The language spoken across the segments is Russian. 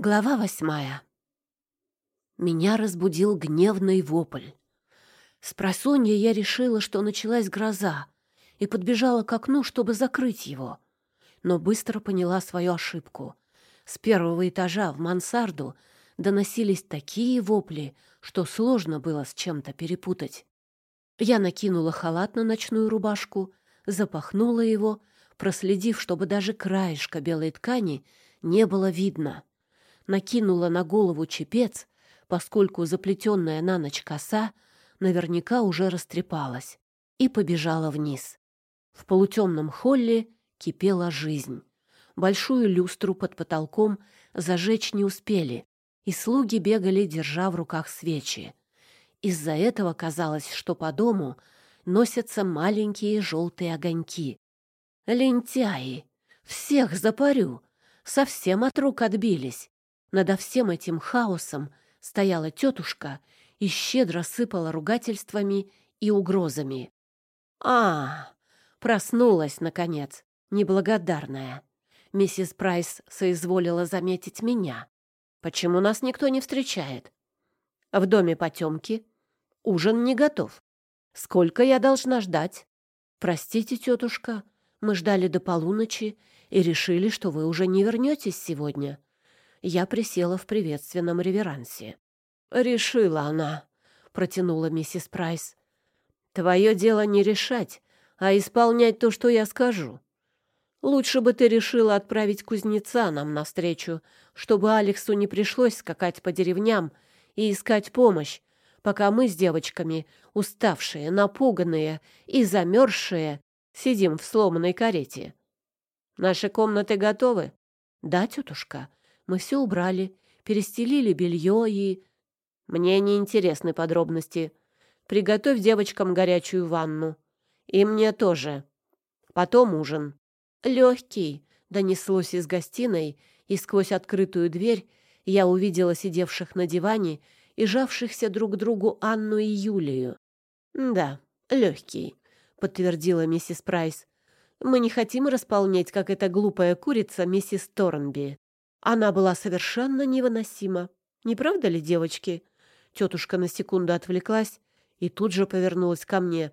Глава восьмая. Меня разбудил гневный вопль. С просонья я решила, что началась гроза, и подбежала к окну, чтобы закрыть его. Но быстро поняла свою ошибку. С первого этажа в мансарду доносились такие вопли, что сложно было с чем-то перепутать. Я накинула халат на ночную рубашку, запахнула его, проследив, чтобы даже краешка белой ткани не было видно — накинула на голову чепец, поскольку заплетенная на ночь коса наверняка уже растрепалась, и побежала вниз. В полутемном холле кипела жизнь. Большую люстру под потолком зажечь не успели, и слуги бегали, держа в руках свечи. Из-за этого казалось, что по дому носятся маленькие желтые огоньки. Лентяи! Всех запарю! Совсем от рук отбились. Надо всем этим хаосом стояла тетушка и щедро сыпала ругательствами и угрозами. «А, проснулась, наконец, неблагодарная!» Миссис Прайс соизволила заметить меня. «Почему нас никто не встречает? В доме потемки. Ужин не готов. Сколько я должна ждать?» «Простите, тетушка, мы ждали до полуночи и решили, что вы уже не вернетесь сегодня я присела в приветственном реверансе. «Решила она», — протянула миссис Прайс. «Твое дело не решать, а исполнять то, что я скажу. Лучше бы ты решила отправить кузнеца нам навстречу, чтобы Алексу не пришлось скакать по деревням и искать помощь, пока мы с девочками, уставшие, напуганные и замерзшие, сидим в сломанной карете. Наши комнаты готовы? Да, тетушка, мы все убрали, перестелили белье и... Мне не интересны подробности. Приготовь девочкам горячую ванну. И мне тоже. Потом ужин. Легкий, донеслось из гостиной, и сквозь открытую дверь я увидела сидевших на диване и жавшихся друг к другу Анну и Юлию. «Да, легкий», — подтвердила миссис Прайс. «Мы не хотим располнять, как эта глупая курица, миссис Торнби. Она была совершенно невыносима. Не правда ли, девочки? Тетушка на секунду отвлеклась и тут же повернулась ко мне.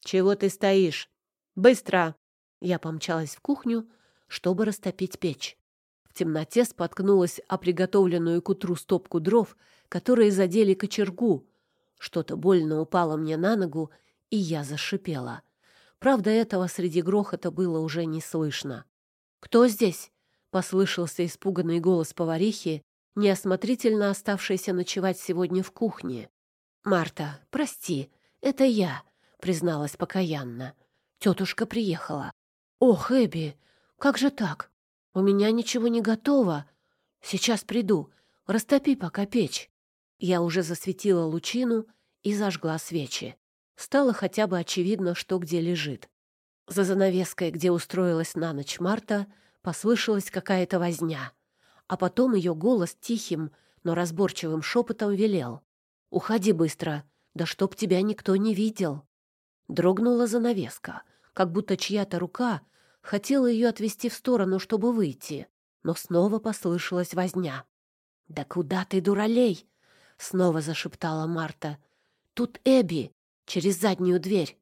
«Чего ты стоишь? Быстро!» Я помчалась в кухню, чтобы растопить печь. В темноте споткнулась о приготовленную к утру стопку дров, которые задели кочергу. Что-то больно упало мне на ногу, и я зашипела. Правда, этого среди грохота было уже не слышно. «Кто здесь?» Послышался испуганный голос поварихи, неосмотрительно оставшейся ночевать сегодня в кухне. «Марта, прости, это я», — призналась покаянно. «Тетушка приехала». «Ох, Эбби, как же так? У меня ничего не готово. Сейчас приду. Растопи пока печь». Я уже засветила лучину и зажгла свечи. Стало хотя бы очевидно, что где лежит. За занавеской, где устроилась на ночь Марта, — Послышалась какая-то возня, а потом ее голос тихим, но разборчивым шепотом велел. «Уходи быстро, да чтоб тебя никто не видел». Дрогнула занавеска, как будто чья-то рука хотела ее отвести в сторону, чтобы выйти, но снова послышалась возня. «Да куда ты, дуралей?» — снова зашептала Марта. «Тут Эбби, через заднюю дверь».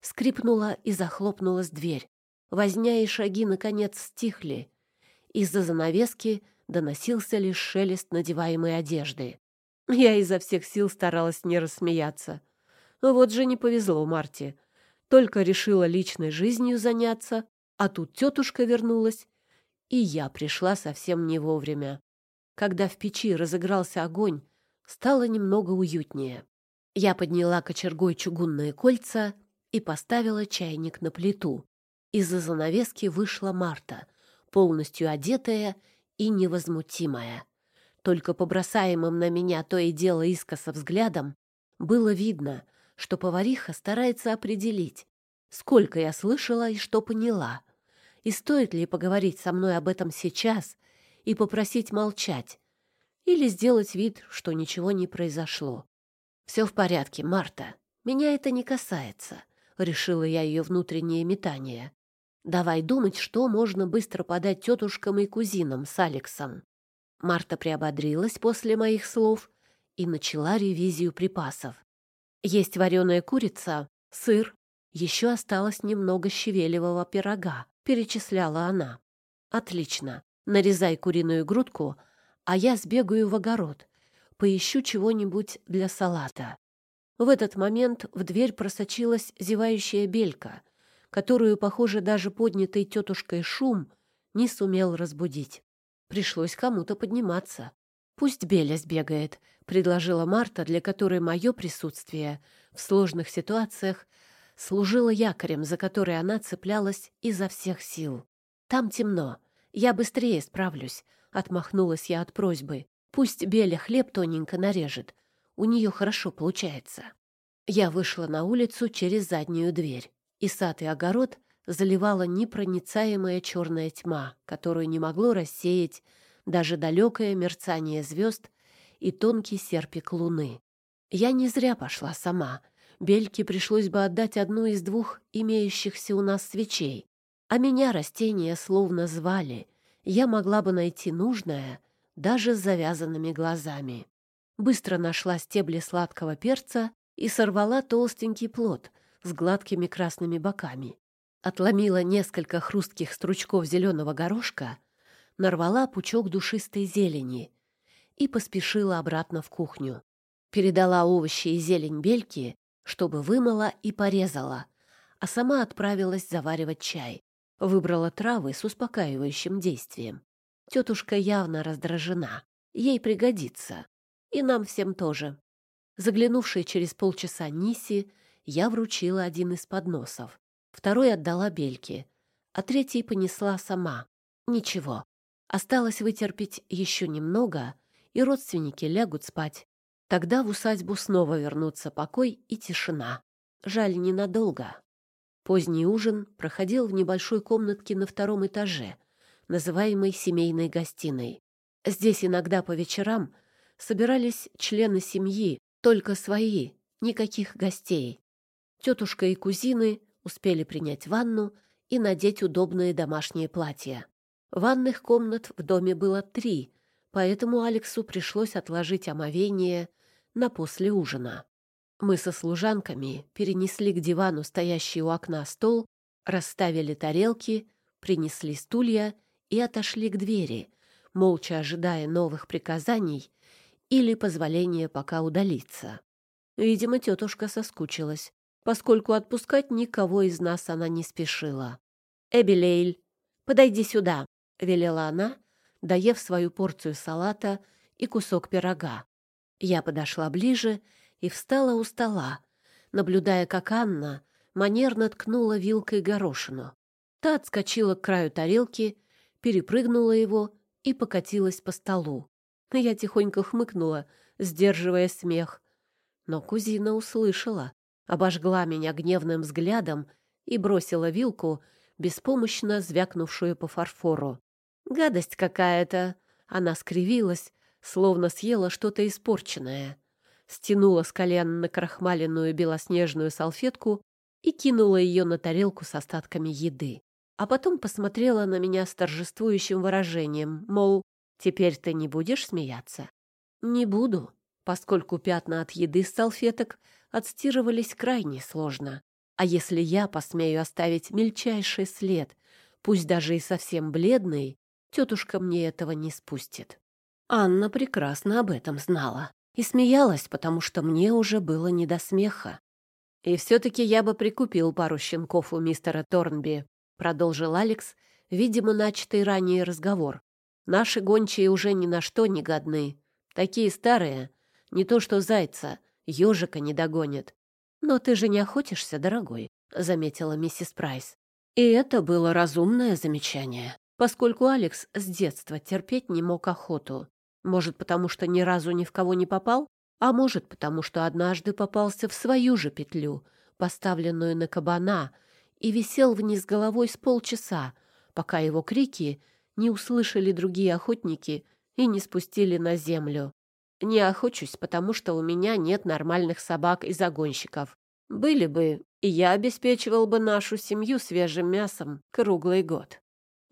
Скрипнула и захлопнулась дверь. Возня и шаги, наконец, стихли. Из-за занавески доносился лишь шелест надеваемой одежды. Я изо всех сил старалась не рассмеяться. Вот же не повезло Марте. Только решила личной жизнью заняться, а тут тетушка вернулась, и я пришла совсем не вовремя. Когда в печи разыгрался огонь, стало немного уютнее. Я подняла кочергой чугунные кольца и поставила чайник на плиту. Из-за занавески вышла Марта, полностью одетая и невозмутимая. Только по бросаемым на меня то и дело искоса взглядом было видно, что повариха старается определить, сколько я слышала и что поняла, и стоит ли поговорить со мной об этом сейчас и попросить молчать, или сделать вид, что ничего не произошло. «Все в порядке, Марта. Меня это не касается», — решила я ее внутреннее метание. Давай думать, что можно быстро подать тетушкам и кузинам с Алексом. Марта приободрилась после моих слов и начала ревизию припасов. Есть вареная курица, сыр, еще осталось немного щавелевого пирога, перечисляла она. Отлично. Нарезай куриную грудку, а я сбегаю в огород. Поищу чего-нибудь для салата. В этот момент в дверь просочилась зевающая белька, которую, похоже, даже поднятый тетушкой шум не сумел разбудить. Пришлось кому-то подниматься. «Пусть Беля сбегает», — предложила Марта, для которой мое присутствие в сложных ситуациях служило якорем, за который она цеплялась изо всех сил. «Там темно. Я быстрее справлюсь», — отмахнулась я от просьбы. «Пусть Беля хлеб тоненько нарежет. У нее хорошо получается. Я вышла на улицу через заднюю дверь, и сад и огород заливала непроницаемая черная тьма, которую не могло рассеять даже далекое мерцание звезд и тонкий серпик луны. Я не зря пошла сама. Бельке пришлось бы отдать одну из двух имеющихся у нас свечей. А меня растения словно звали. Я могла бы найти нужное даже с завязанными глазами быстро нашла стебли сладкого перца и сорвала толстенький плод с гладкими красными боками. Отломила несколько хрустких стручков зеленого горошка, нарвала пучок душистой зелени и поспешила обратно в кухню. Передала овощи и зелень бельки, чтобы вымыла и порезала, а сама отправилась заваривать чай. Выбрала травы с успокаивающим действием. Тетушка явно раздражена. Ей пригодится. И нам всем тоже. Заглянувшей через полчаса Ниси, я вручила один из подносов. Второй отдала Бельке, а третий понесла сама. Ничего. Осталось вытерпеть еще немного, и родственники лягут спать. Тогда в усадьбу снова вернутся покой и тишина. Жаль, ненадолго. Поздний ужин проходил в небольшой комнатке на втором этаже, называемой семейной гостиной. Здесь иногда по вечерам собирались члены семьи, только свои, никаких гостей. Тетушка и кузины успели принять ванну и надеть удобные домашние платья. Ванных комнат в доме было три, поэтому Алексу пришлось отложить омовение на после ужина. Мы со служанками перенесли к дивану стоящий у окна стол, расставили тарелки, принесли стулья и отошли к двери, молча ожидая новых приказаний или позволение пока удалиться. Видимо, тетушка соскучилась, поскольку отпускать никого из нас она не спешила. «Эбелейль, подойди сюда», — велела она, доев свою порцию салата и кусок пирога. Я подошла ближе и встала у стола, наблюдая, как Анна манерно ткнула вилкой горошину. Та отскочила к краю тарелки, перепрыгнула его и покатилась по столу. Я тихонько хмыкнула, сдерживая смех. Но кузина услышала, обожгла меня гневным взглядом и бросила вилку, беспомощно звякнувшую по фарфору. «Гадость какая-то!» Она скривилась, словно съела что-то испорченное. Стянула с колен на крахмаленную белоснежную салфетку и кинула ее на тарелку с остатками еды. А потом посмотрела на меня с торжествующим выражением, мол, Теперь ты не будешь смеяться? Не буду, поскольку пятна от еды с салфеток отстирывались крайне сложно. А если я посмею оставить мельчайший след, пусть даже и совсем бледный, тетушка мне этого не спустит. Анна прекрасно об этом знала и смеялась, потому что мне уже было не до смеха. «И все-таки я бы прикупил пару щенков у мистера Торнби», — продолжил Алекс, видимо, начатый ранее разговор. Наши гончие уже ни на что не годны. Такие старые, не то что зайца, ежика не догонят. Но ты же не охотишься, дорогой, заметила миссис Прайс. И это было разумное замечание, поскольку Алекс с детства терпеть не мог охоту. Может, потому что ни разу ни в кого не попал, а может, потому что однажды попался в свою же петлю, поставленную на кабана, и висел вниз головой с полчаса, пока его крики не услышали другие охотники и не спустили на землю. Не охочусь, потому что у меня нет нормальных собак и загонщиков. Были бы, и я обеспечивал бы нашу семью свежим мясом круглый год.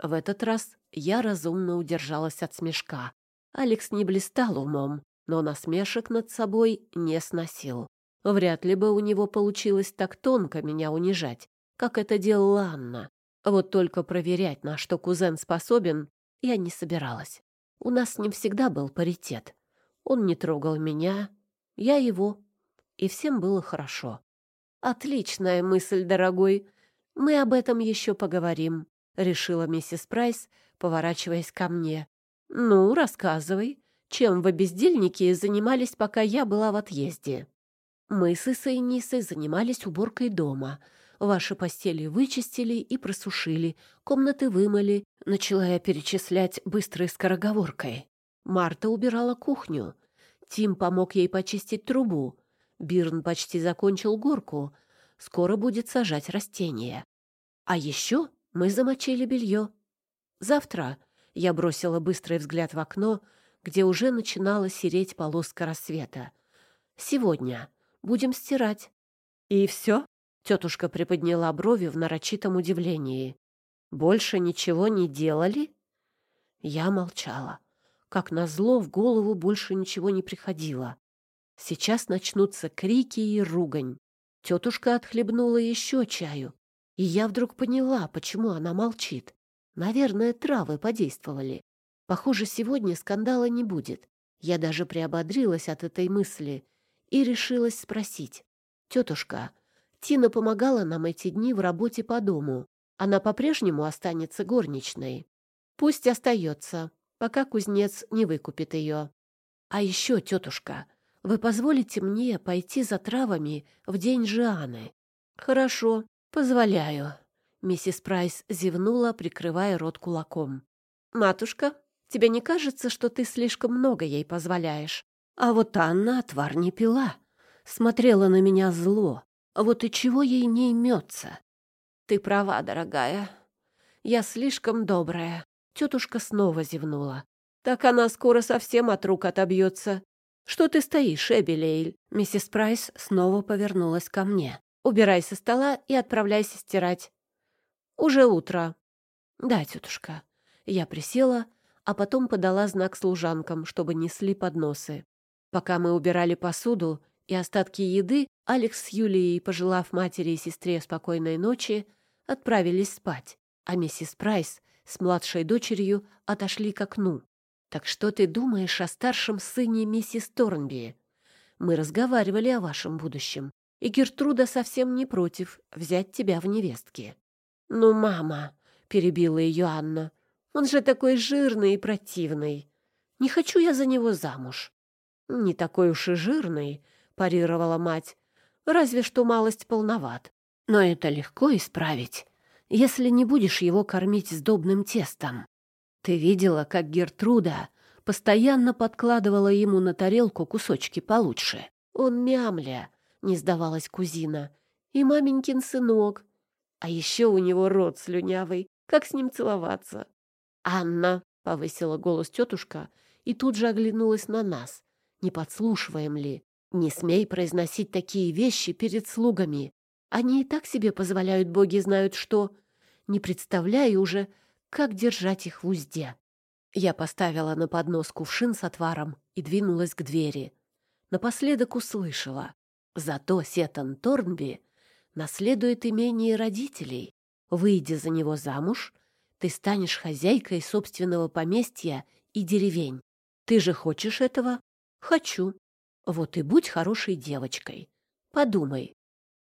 В этот раз я разумно удержалась от смешка. Алекс не блистал умом, но насмешек над собой не сносил. Вряд ли бы у него получилось так тонко меня унижать, как это делала Анна. Вот только проверять, на что кузен способен, я не собиралась. У нас с ним всегда был паритет. Он не трогал меня, я его. И всем было хорошо. «Отличная мысль, дорогой. Мы об этом еще поговорим», — решила миссис Прайс, поворачиваясь ко мне. «Ну, рассказывай, чем вы, бездельники, занимались, пока я была в отъезде?» «Мы с Исой и Нисой занимались уборкой дома. Ваши постели вычистили и просушили, комнаты вымыли», — начала я перечислять быстрой скороговоркой. Марта убирала кухню. Тим помог ей почистить трубу. Бирн почти закончил горку. Скоро будет сажать растения. А еще мы замочили белье. Завтра я бросила быстрый взгляд в окно, где уже начинала сереть полоска рассвета. Сегодня будем стирать. И все? Тетушка приподняла брови в нарочитом удивлении. Больше ничего не делали? Я молчала. Как назло, в голову больше ничего не приходило. Сейчас начнутся крики и ругань. Тетушка отхлебнула еще чаю, и я вдруг поняла, почему она молчит. Наверное, травы подействовали. Похоже, сегодня скандала не будет. Я даже приободрилась от этой мысли и решилась спросить. «Тетушка, Тина помогала нам эти дни в работе по дому. Она по-прежнему останется горничной. Пусть остается, пока кузнец не выкупит ее. А еще, тетушка, вы позволите мне пойти за травами в день Жианы? Хорошо, позволяю. Миссис Прайс зевнула, прикрывая рот кулаком. Матушка, тебе не кажется, что ты слишком много ей позволяешь? А вот Анна отвар не пила. Смотрела на меня зло. Вот и чего ей не имется? Ты права, дорогая. Я слишком добрая. Тетушка снова зевнула. Так она скоро совсем от рук отобьется. Что ты стоишь, Эбелейль? Миссис Прайс снова повернулась ко мне. Убирай со стола и отправляйся стирать. Уже утро. Да, тетушка. Я присела, а потом подала знак служанкам, чтобы несли подносы. Пока мы убирали посуду и остатки еды, Алекс с Юлией, пожелав матери и сестре спокойной ночи, отправились спать, а миссис Прайс с младшей дочерью отошли к окну. «Так что ты думаешь о старшем сыне миссис Торнби? Мы разговаривали о вашем будущем, и Гертруда совсем не против взять тебя в невестки». «Ну, мама», — перебила ее Анна, — «он же такой жирный и противный. Не хочу я за него замуж». «Не такой уж и жирный», — парировала мать, — «разве что малость полноват. Но это легко исправить, если не будешь его кормить сдобным тестом. Ты видела, как Гертруда постоянно подкладывала ему на тарелку кусочки получше. Он мямля, не сдавалась кузина, и маменькин сынок. А еще у него рот слюнявый, как с ним целоваться. «Анна!» — повысила голос тетушка и тут же оглянулась на нас. «Не подслушиваем ли? Не смей произносить такие вещи перед слугами. Они и так себе позволяют, боги знают что. Не представляю уже, как держать их в узде. Я поставила на поднос кувшин с отваром и двинулась к двери. Напоследок услышала. Зато Сетан Торнби наследует имение родителей. Выйдя за него замуж, ты станешь хозяйкой собственного поместья и деревень. Ты же хочешь этого? Хочу. Вот и будь хорошей девочкой. Подумай,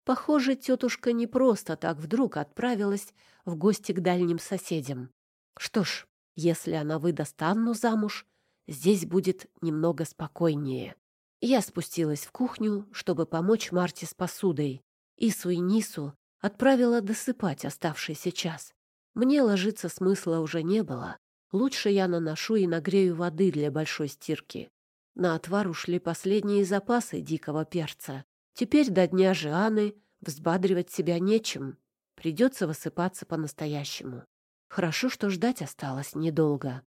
Похоже, тетушка не просто так вдруг отправилась в гости к дальним соседям. Что ж, если она выдаст Анну замуж, здесь будет немного спокойнее. Я спустилась в кухню, чтобы помочь Марте с посудой. Ису и Нису отправила досыпать оставшийся час. Мне ложиться смысла уже не было. Лучше я наношу и нагрею воды для большой стирки. На отвар ушли последние запасы дикого перца. Теперь до дня Жианы взбадривать себя нечем. Придется высыпаться по-настоящему. Хорошо, что ждать осталось недолго.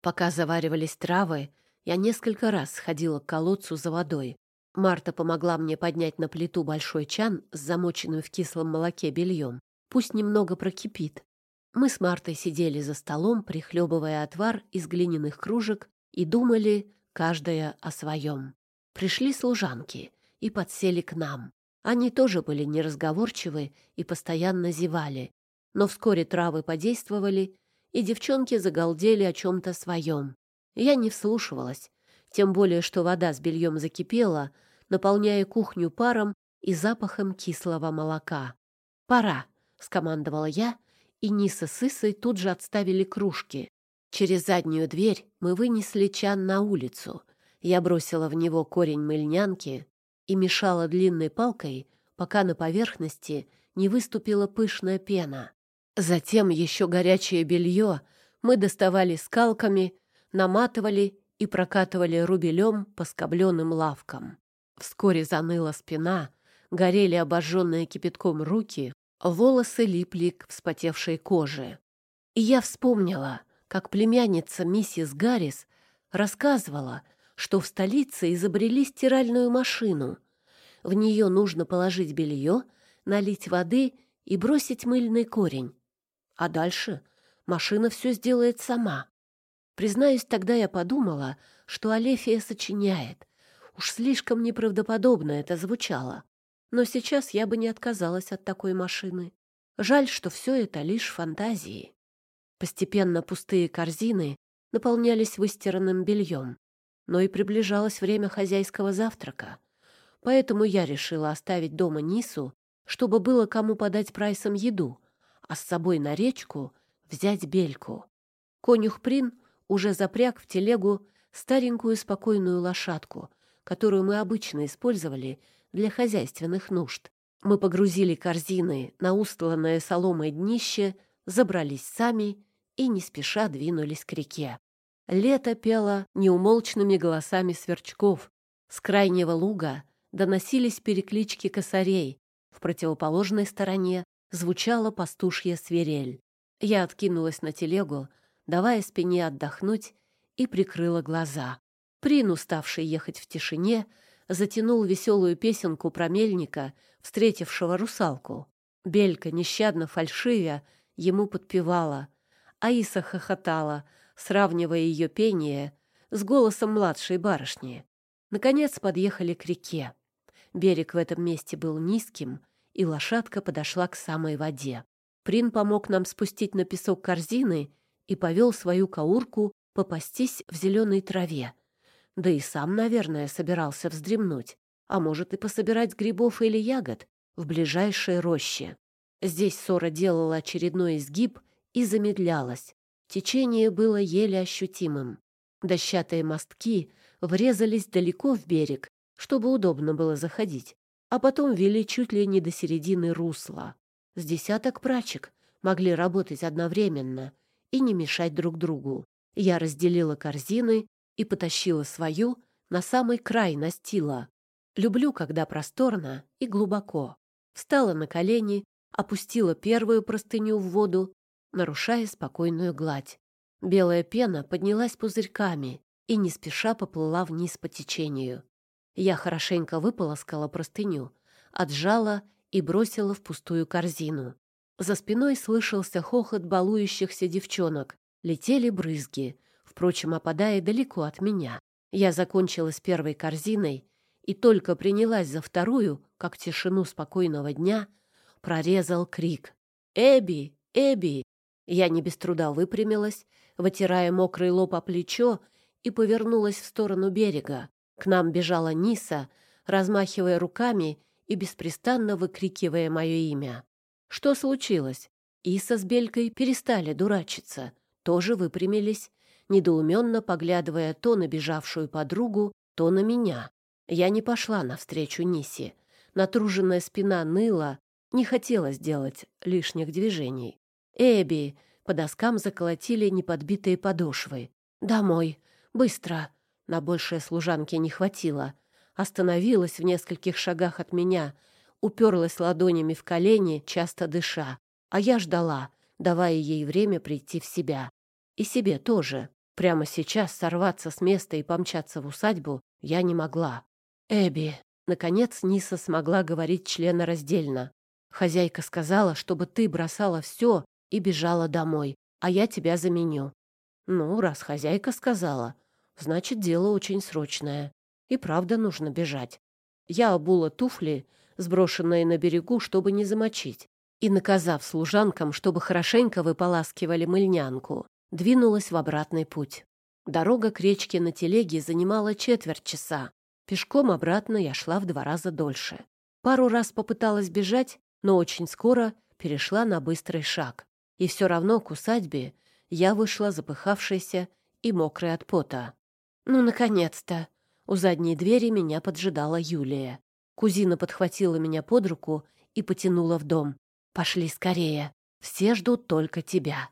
Пока заваривались травы, я несколько раз сходила к колодцу за водой. Марта помогла мне поднять на плиту большой чан с замоченным в кислом молоке бельем. Пусть немного прокипит. Мы с Мартой сидели за столом, прихлебывая отвар из глиняных кружек и думали каждая о своем. Пришли служанки и подсели к нам. Они тоже были неразговорчивы и постоянно зевали. Но вскоре травы подействовали, и девчонки загалдели о чем-то своем. Я не вслушивалась, тем более что вода с бельем закипела, наполняя кухню паром и запахом кислого молока. «Пора!» — скомандовала я, и Ниса с Исой тут же отставили кружки. Через заднюю дверь мы вынесли чан на улицу. Я бросила в него корень мыльнянки и мешала длинной палкой, пока на поверхности не выступила пышная пена. Затем еще горячее белье мы доставали скалками, наматывали и прокатывали рубелем по скобленным лавкам. Вскоре заныла спина, горели обожженные кипятком руки, волосы липли к вспотевшей коже. И я вспомнила, как племянница миссис Гаррис рассказывала, что в столице изобрели стиральную машину. В нее нужно положить белье, налить воды и бросить мыльный корень. А дальше машина все сделает сама. Признаюсь, тогда я подумала, что Алефия сочиняет. Уж слишком неправдоподобно это звучало. Но сейчас я бы не отказалась от такой машины. Жаль, что все это лишь фантазии. Постепенно пустые корзины наполнялись выстиранным бельем. Но и приближалось время хозяйского завтрака. Поэтому я решила оставить дома Нису, чтобы было кому подать прайсом еду, а с собой на речку взять бельку. Конюх Прин уже запряг в телегу старенькую спокойную лошадку, которую мы обычно использовали для хозяйственных нужд. Мы погрузили корзины на устланное соломой днище, забрались сами и не спеша двинулись к реке. Лето пело неумолчными голосами сверчков. С крайнего луга доносились переклички косарей. В противоположной стороне звучала пастушья свирель. Я откинулась на телегу, давая спине отдохнуть, и прикрыла глаза. Прин, уставший ехать в тишине, затянул веселую песенку про мельника, встретившего русалку. Белька, нещадно фальшивя, ему подпевала. Аиса хохотала, сравнивая ее пение с голосом младшей барышни. Наконец подъехали к реке. Берег в этом месте был низким, и лошадка подошла к самой воде. Прин помог нам спустить на песок корзины и повел свою каурку попастись в зеленой траве. Да и сам, наверное, собирался вздремнуть, а может и пособирать грибов или ягод в ближайшей роще. Здесь Сора делала очередной изгиб и замедлялась. Течение было еле ощутимым. Дощатые мостки врезались далеко в берег, чтобы удобно было заходить, а потом вели чуть ли не до середины русла. С десяток прачек могли работать одновременно и не мешать друг другу. Я разделила корзины и потащила свою на самый край настила. Люблю, когда просторно и глубоко. Встала на колени, опустила первую простыню в воду, нарушая спокойную гладь. Белая пена поднялась пузырьками и не спеша поплыла вниз по течению. Я хорошенько выполоскала простыню, отжала и бросила в пустую корзину. За спиной слышался хохот балующихся девчонок. Летели брызги, впрочем, опадая далеко от меня. Я закончила с первой корзиной и только принялась за вторую, как тишину спокойного дня, прорезал крик. «Эбби! Эбби!» Я не без труда выпрямилась, вытирая мокрый лоб о плечо, и повернулась в сторону берега. К нам бежала Ниса, размахивая руками и беспрестанно выкрикивая мое имя. Что случилось? Иса с Белькой перестали дурачиться, тоже выпрямились, недоуменно поглядывая то на бежавшую подругу, то на меня. Я не пошла навстречу Нисе. Натруженная спина ныла, не хотела сделать лишних движений. «Эбби!» — по доскам заколотили неподбитые подошвы. «Домой! Быстро!» На большее служанки не хватило остановилась в нескольких шагах от меня, уперлась ладонями в колени, часто дыша. А я ждала, давая ей время прийти в себя. И себе тоже. Прямо сейчас сорваться с места и помчаться в усадьбу я не могла. «Эбби!» Наконец Ниса смогла говорить членораздельно. «Хозяйка сказала, чтобы ты бросала все и бежала домой, а я тебя заменю». «Ну, раз хозяйка сказала, Значит, дело очень срочное. И правда нужно бежать. Я обула туфли, сброшенные на берегу, чтобы не замочить, и, наказав служанкам, чтобы хорошенько выполаскивали мыльнянку, двинулась в обратный путь. Дорога к речке на телеге занимала четверть часа. Пешком обратно я шла в два раза дольше. Пару раз попыталась бежать, но очень скоро перешла на быстрый шаг. И все равно к усадьбе я вышла запыхавшаяся и мокрая от пота. Ну, наконец-то! У задней двери меня поджидала Юлия. Кузина подхватила меня под руку и потянула в дом. «Пошли скорее. Все ждут только тебя».